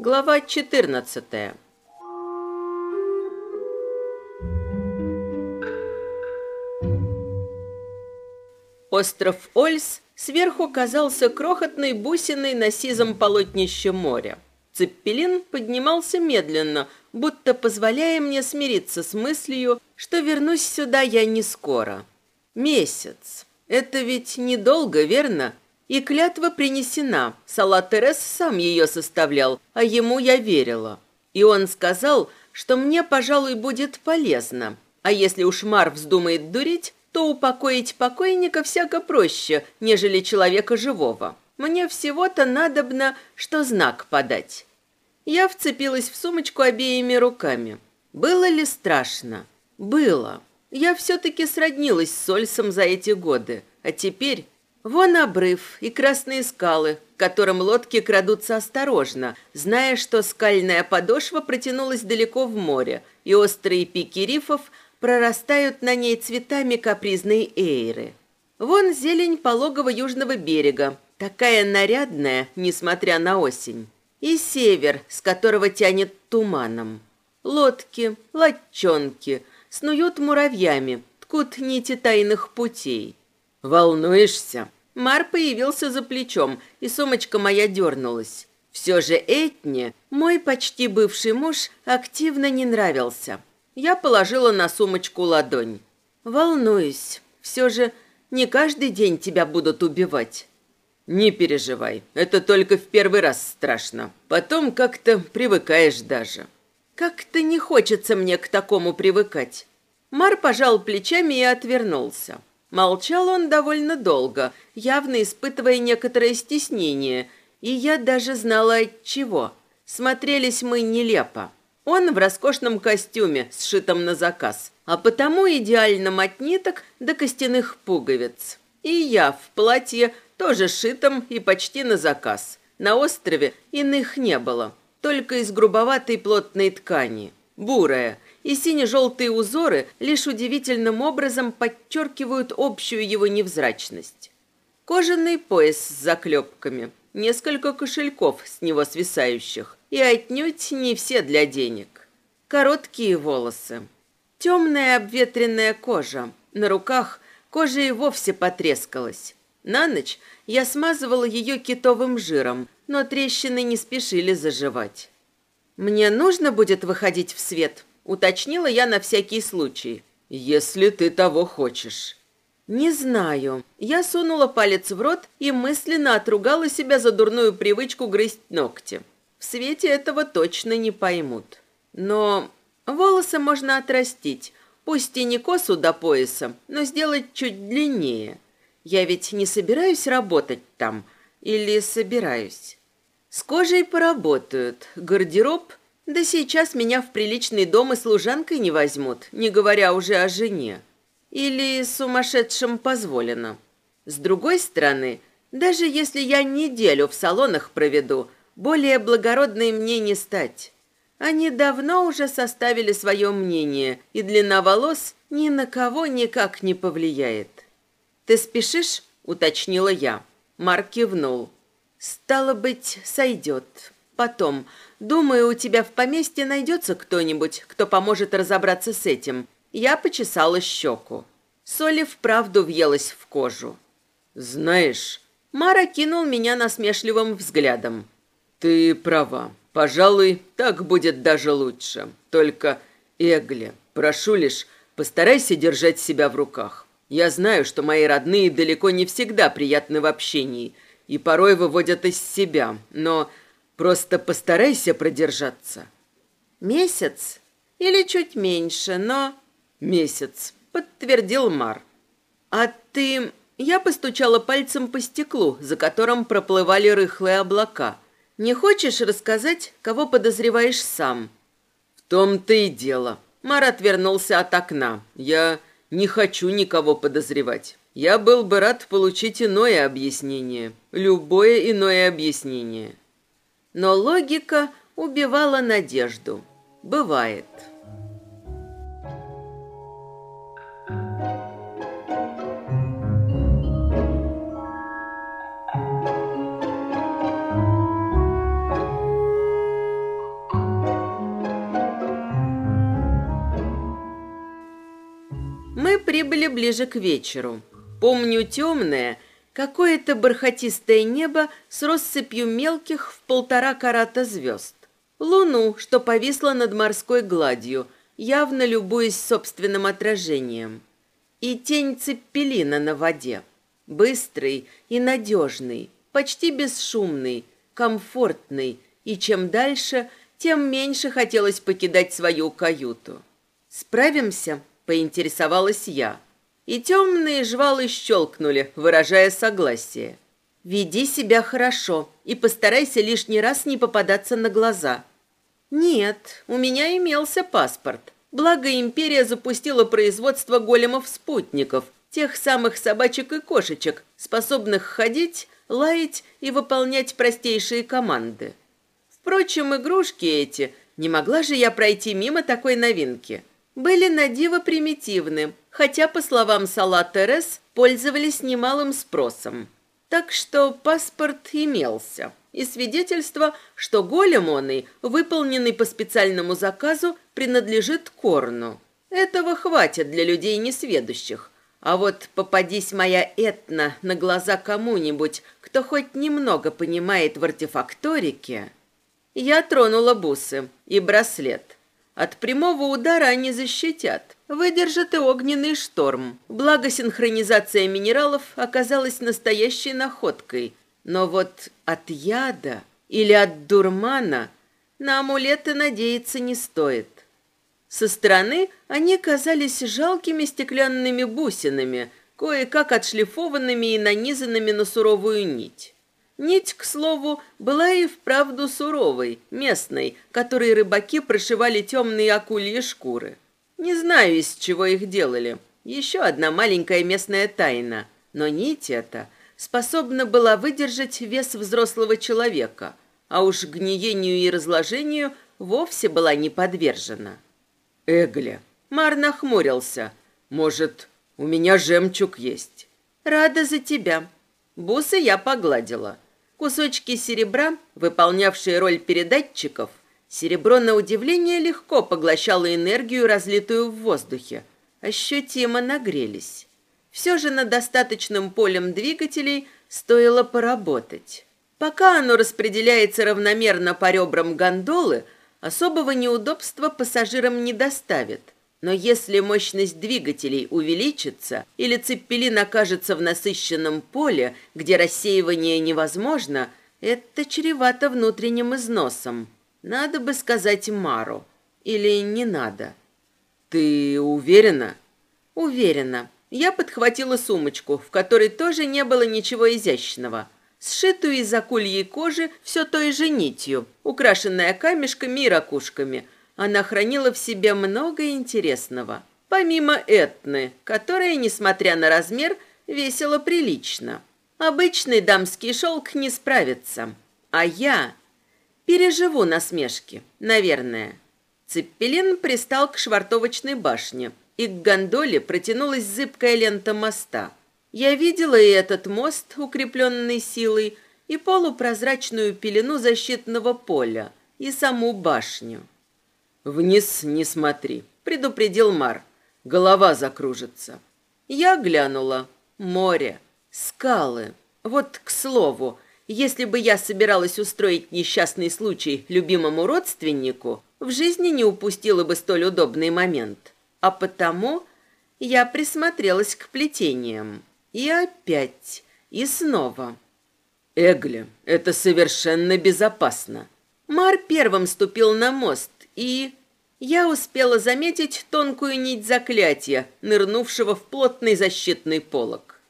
Глава 14. Остров Ольс сверху казался крохотной бусиной на сизом полотнище моря. Цеппелин поднимался медленно, будто позволяя мне смириться с мыслью, что вернусь сюда я не скоро. Месяц. Это ведь недолго, верно? И клятва принесена. Салат Терес сам ее составлял, а ему я верила. И он сказал, что мне, пожалуй, будет полезно. А если уж Мар вздумает дурить, то упокоить покойника всяко проще, нежели человека живого. Мне всего-то надобно, что знак подать. Я вцепилась в сумочку обеими руками. Было ли страшно? Было. Я все-таки сроднилась с Ольсом за эти годы. А теперь Вон обрыв и красные скалы, к которым лодки крадутся осторожно, зная, что скальная подошва протянулась далеко в море, и острые пики рифов прорастают на ней цветами капризной эйры. Вон зелень пологого южного берега, такая нарядная, несмотря на осень. И север, с которого тянет туманом. Лодки, лодчонки снуют муравьями, ткут нити тайных путей. «Волнуешься?» Мар появился за плечом, и сумочка моя дернулась. Все же Этне, мой почти бывший муж, активно не нравился. Я положила на сумочку ладонь. «Волнуюсь. Все же не каждый день тебя будут убивать». «Не переживай, это только в первый раз страшно. Потом как-то привыкаешь даже». «Как-то не хочется мне к такому привыкать». Мар пожал плечами и отвернулся. Молчал он довольно долго, явно испытывая некоторое стеснение, и я даже знала от чего. Смотрелись мы нелепо. Он в роскошном костюме, сшитом на заказ, а потому идеальном от ниток до костяных пуговиц. И я в платье, тоже сшитом и почти на заказ. На острове иных не было, только из грубоватой плотной ткани. Бурая, и сине-желтые узоры лишь удивительным образом подчеркивают общую его невзрачность. Кожаный пояс с заклепками, несколько кошельков с него свисающих, и отнюдь не все для денег. Короткие волосы, темная обветренная кожа, на руках кожа и вовсе потрескалась. На ночь я смазывала ее китовым жиром, но трещины не спешили заживать. «Мне нужно будет выходить в свет?» Уточнила я на всякий случай. «Если ты того хочешь». «Не знаю». Я сунула палец в рот и мысленно отругала себя за дурную привычку грызть ногти. В свете этого точно не поймут. Но волосы можно отрастить, пусть и не косу до пояса, но сделать чуть длиннее. Я ведь не собираюсь работать там. Или собираюсь? С кожей поработают. Гардероб да сейчас меня в приличный дом и служанкой не возьмут, не говоря уже о жене. Или сумасшедшим позволено. С другой стороны, даже если я неделю в салонах проведу, более благородной мне не стать. Они давно уже составили свое мнение, и длина волос ни на кого никак не повлияет. «Ты спешишь?» – уточнила я. Марк кивнул. «Стало быть, сойдет. Потом, Думаю, у тебя в поместье найдется кто-нибудь, кто поможет разобраться с этим. Я почесала щеку. Соли вправду въелась в кожу. Знаешь, Мара кинул меня насмешливым взглядом. Ты права. Пожалуй, так будет даже лучше. Только, Эгли, прошу лишь, постарайся держать себя в руках. Я знаю, что мои родные далеко не всегда приятны в общении и порой выводят из себя, но Просто постарайся продержаться. Месяц или чуть меньше, но... Месяц, подтвердил Мар. А ты... Я постучала пальцем по стеклу, за которым проплывали рыхлые облака. Не хочешь рассказать, кого подозреваешь сам? В том-то и дело. Мар отвернулся от окна. Я не хочу никого подозревать. Я был бы рад получить иное объяснение, любое иное объяснение. Но логика убивала надежду. Бывает. Прибыли ближе к вечеру. Помню темное, какое-то бархатистое небо с россыпью мелких в полтора карата звезд. Луну, что повисла над морской гладью, явно любуясь собственным отражением. И тень цеппелина на воде. Быстрый и надежный, почти бесшумный, комфортный, и чем дальше, тем меньше хотелось покидать свою каюту. «Справимся?» Поинтересовалась я. И темные жвалы щелкнули, выражая согласие. «Веди себя хорошо и постарайся лишний раз не попадаться на глаза». «Нет, у меня имелся паспорт. Благо империя запустила производство големов-спутников, тех самых собачек и кошечек, способных ходить, лаять и выполнять простейшие команды. Впрочем, игрушки эти, не могла же я пройти мимо такой новинки были на диво примитивны, хотя, по словам Сала Терес, пользовались немалым спросом. Так что паспорт имелся. И свидетельство, что голем он выполненный по специальному заказу, принадлежит Корну. Этого хватит для людей несведущих. А вот попадись моя Этна на глаза кому-нибудь, кто хоть немного понимает в артефакторике... Я тронула бусы и браслет. От прямого удара они защитят. Выдержат и огненный шторм. Благо синхронизация минералов оказалась настоящей находкой. Но вот от яда или от дурмана на амулеты надеяться не стоит. Со стороны они казались жалкими стеклянными бусинами, кое-как отшлифованными и нанизанными на суровую нить. Нить, к слову, была и вправду суровой, местной, которой рыбаки прошивали темные акульи шкуры. Не знаю, из чего их делали. Еще одна маленькая местная тайна. Но нить эта способна была выдержать вес взрослого человека, а уж гниению и разложению вовсе была не подвержена. Эгля. Мар нахмурился. Может, у меня жемчуг есть? Рада за тебя. Бусы я погладила. Кусочки серебра, выполнявшие роль передатчиков, серебро на удивление легко поглощало энергию, разлитую в воздухе. Ощутимо нагрелись. Все же над достаточным полем двигателей стоило поработать. Пока оно распределяется равномерно по ребрам гондолы, особого неудобства пассажирам не доставит – но если мощность двигателей увеличится или цепелин окажется в насыщенном поле, где рассеивание невозможно, это чревато внутренним износом. Надо бы сказать Мару. Или не надо. «Ты уверена?» «Уверена». Я подхватила сумочку, в которой тоже не было ничего изящного. Сшитую из акульей кожи все той же нитью, украшенная камешками и ракушками – она хранила в себе много интересного. Помимо Этны, которая, несмотря на размер, весила прилично. Обычный дамский шелк не справится. А я переживу насмешки, наверное. Цеппелин пристал к швартовочной башне, и к гондоле протянулась зыбкая лента моста. Я видела и этот мост, укрепленный силой, и полупрозрачную пелену защитного поля, и саму башню. «Вниз не смотри», — предупредил Мар. «Голова закружится». Я глянула. Море, скалы. Вот, к слову, если бы я собиралась устроить несчастный случай любимому родственнику, в жизни не упустила бы столь удобный момент. А потому я присмотрелась к плетениям. И опять, и снова. Эгли, это совершенно безопасно. Мар первым ступил на мост, и я успела заметить тонкую нить заклятия, нырнувшего в плотный защитный полог.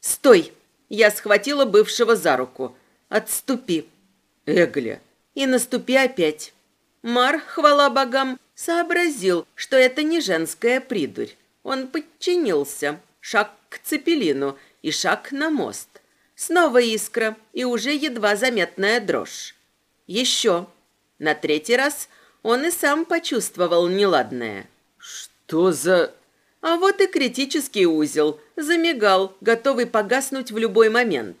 «Стой!» Я схватила бывшего за руку. «Отступи!» «Эгля!» «И наступи опять!» Мар, хвала богам, сообразил, что это не женская придурь. Он подчинился. Шаг к цепелину и шаг на мост. Снова искра и уже едва заметная дрожь. Еще. На третий раз он и сам почувствовал неладное. «Что за...» А вот и критический узел. Замигал, готовый погаснуть в любой момент.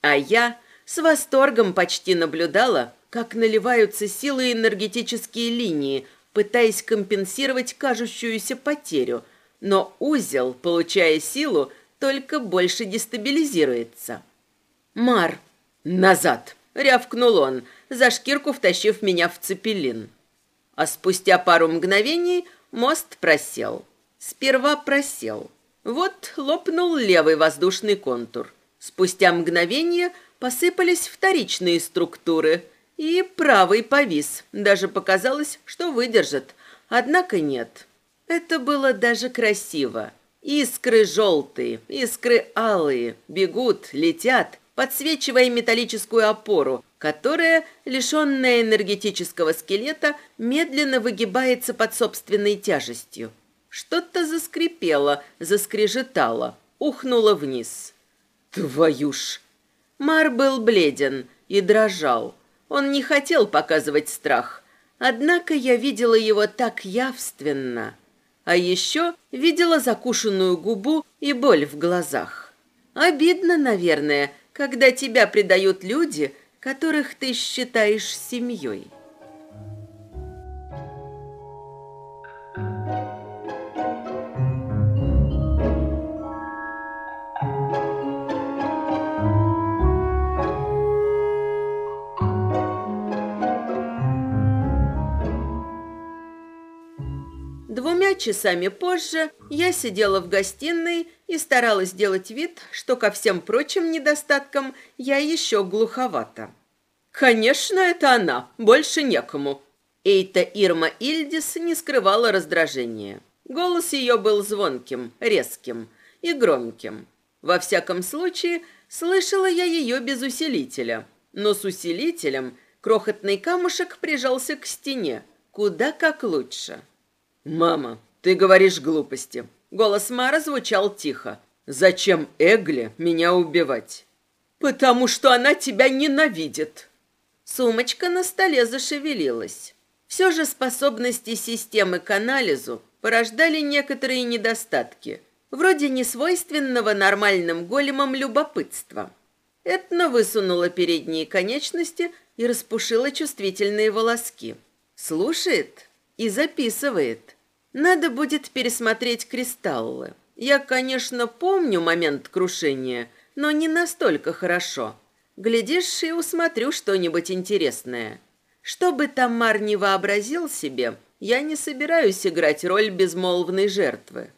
А я с восторгом почти наблюдала, как наливаются силы энергетические линии, пытаясь компенсировать кажущуюся потерю. Но узел, получая силу, только больше дестабилизируется. «Мар, назад!» — рявкнул он, за шкирку втащив меня в цепелин. А спустя пару мгновений мост просел. Сперва просел. Вот лопнул левый воздушный контур. Спустя мгновение посыпались вторичные структуры, и правый повис. Даже показалось, что выдержит. Однако нет. Это было даже красиво. Искры желтые, искры алые, бегут, летят, подсвечивая металлическую опору, которая, лишенная энергетического скелета, медленно выгибается под собственной тяжестью. Что-то заскрипело, заскрежетало, ухнуло вниз. «Твою ж!» Мар был бледен и дрожал. Он не хотел показывать страх, однако я видела его так явственно. А еще видела закушенную губу и боль в глазах. Обидно, наверное, когда тебя предают люди, которых ты считаешь семьей. Двумя часами позже я сидела в гостиной и старалась сделать вид, что ко всем прочим недостаткам я еще глуховата. «Конечно, это она, больше некому». Эйта Ирма Ильдис не скрывала раздражения. Голос ее был звонким, резким и громким. Во всяком случае, слышала я ее без усилителя. Но с усилителем крохотный камушек прижался к стене, куда как лучше. «Мама, ты говоришь глупости». Голос Мара звучал тихо. «Зачем Эгли меня убивать?» «Потому что она тебя ненавидит». Сумочка на столе зашевелилась. Все же способности системы к анализу порождали некоторые недостатки, вроде несвойственного нормальным големам любопытства. Этна высунула передние конечности и распушила чувствительные волоски. Слушает и записывает. Надо будет пересмотреть кристаллы. Я, конечно, помню момент крушения, но не настолько хорошо. Глядишь, и усмотрю что-нибудь интересное. Что бы Тамар не вообразил себе, я не собираюсь играть роль безмолвной жертвы.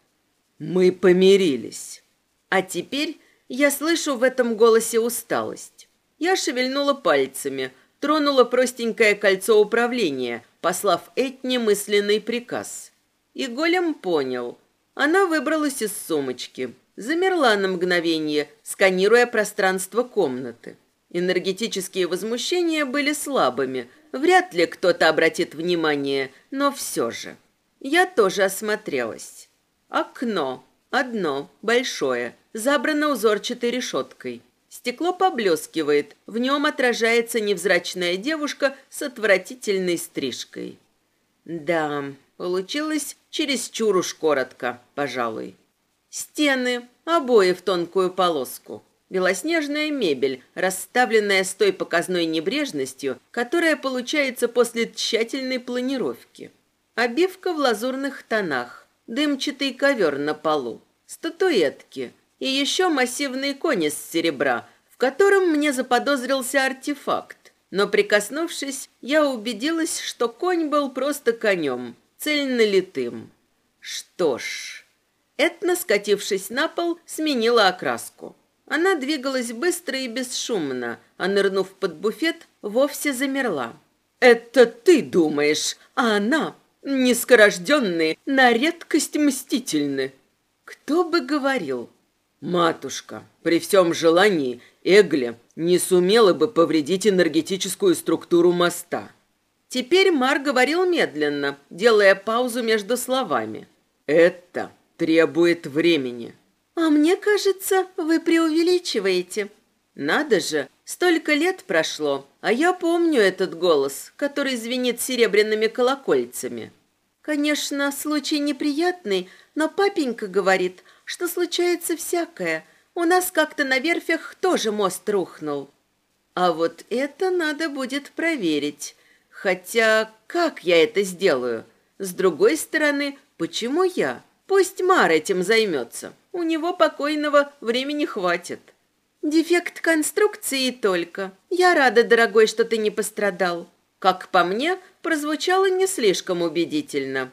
Мы помирились. А теперь я слышу в этом голосе усталость. Я шевельнула пальцами, тронула простенькое кольцо управления, послав Этне мысленный приказ – и голем понял. Она выбралась из сумочки. Замерла на мгновение, сканируя пространство комнаты. Энергетические возмущения были слабыми. Вряд ли кто-то обратит внимание, но все же. Я тоже осмотрелась. Окно. Одно, большое, забрано узорчатой решеткой. Стекло поблескивает, в нем отражается невзрачная девушка с отвратительной стрижкой. Да, получилось чересчур уж коротко, пожалуй. Стены, обои в тонкую полоску. Белоснежная мебель, расставленная с той показной небрежностью, которая получается после тщательной планировки. Обивка в лазурных тонах, дымчатый ковер на полу, статуэтки и еще массивный конь из серебра, в котором мне заподозрился артефакт. Но прикоснувшись, я убедилась, что конь был просто конем, цельнолитым. Что ж, Этна, скатившись на пол, сменила окраску. Она двигалась быстро и бесшумно, а нырнув под буфет, вовсе замерла. «Это ты думаешь, а она, нескорожденные, на редкость мстительны!» «Кто бы говорил?» «Матушка, при всем желании Эгли не сумела бы повредить энергетическую структуру моста. Теперь Мар говорил медленно, делая паузу между словами. «Это требует времени». А мне кажется, вы преувеличиваете. Надо же, столько лет прошло, а я помню этот голос, который звенит серебряными колокольцами. Конечно, случай неприятный, но папенька говорит, что случается всякое. У нас как-то на верфях тоже мост рухнул. А вот это надо будет проверить. Хотя как я это сделаю? С другой стороны, почему я? Пусть Мар этим займется. У него покойного времени хватит. Дефект конструкции только. Я рада, дорогой, что ты не пострадал. Как по мне, прозвучало не слишком убедительно.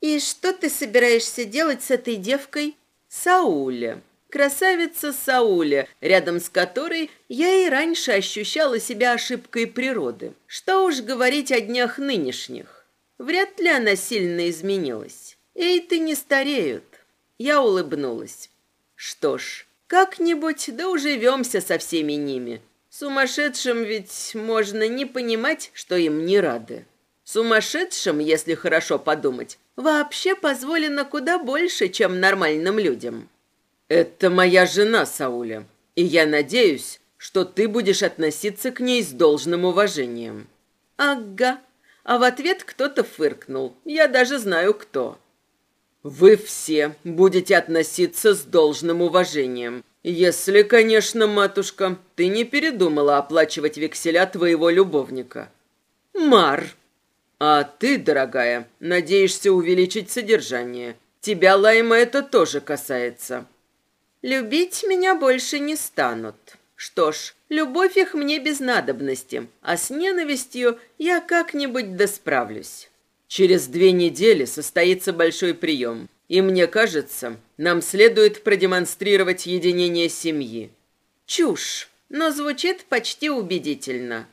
И что ты собираешься делать с этой девкой? Сауля. Красавица Сауля, рядом с которой я и раньше ощущала себя ошибкой природы. Что уж говорить о днях нынешних. Вряд ли она сильно изменилась. Эй, не стареют. Я улыбнулась. Что ж, как-нибудь да уживемся со всеми ними. Сумасшедшим ведь можно не понимать, что им не рады. Сумасшедшим, если хорошо подумать, вообще позволено куда больше, чем нормальным людям. Это моя жена, Сауля, и я надеюсь, что ты будешь относиться к ней с должным уважением. Ага. А в ответ кто-то фыркнул. Я даже знаю кто. Вы все будете относиться с должным уважением. Если, конечно, матушка, ты не передумала оплачивать векселя твоего любовника. Мар. А ты, дорогая, надеешься увеличить содержание. Тебя, Лайма, это тоже касается. Любить меня больше не станут. Что ж, любовь их мне без надобности, а с ненавистью я как-нибудь досправлюсь. Через две недели состоится большой прием, и мне кажется, нам следует продемонстрировать единение семьи. Чушь, но звучит почти убедительно.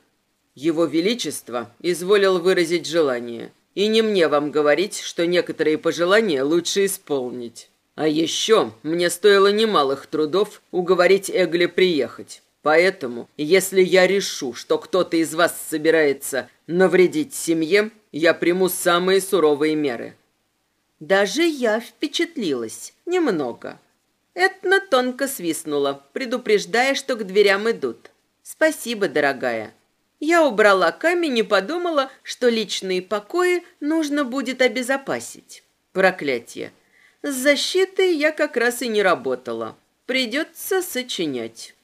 Его Величество изволил выразить желание, и не мне вам говорить, что некоторые пожелания лучше исполнить. А еще мне стоило немалых трудов уговорить Эгли приехать. Поэтому, если я решу, что кто-то из вас собирается навредить семье, я приму самые суровые меры. Даже я впечатлилась. Немного. Этна тонко свистнула, предупреждая, что к дверям идут. «Спасибо, дорогая». Я убрала камень и подумала, что личные покои нужно будет обезопасить. Проклятие. С защитой я как раз и не работала. Придется сочинять.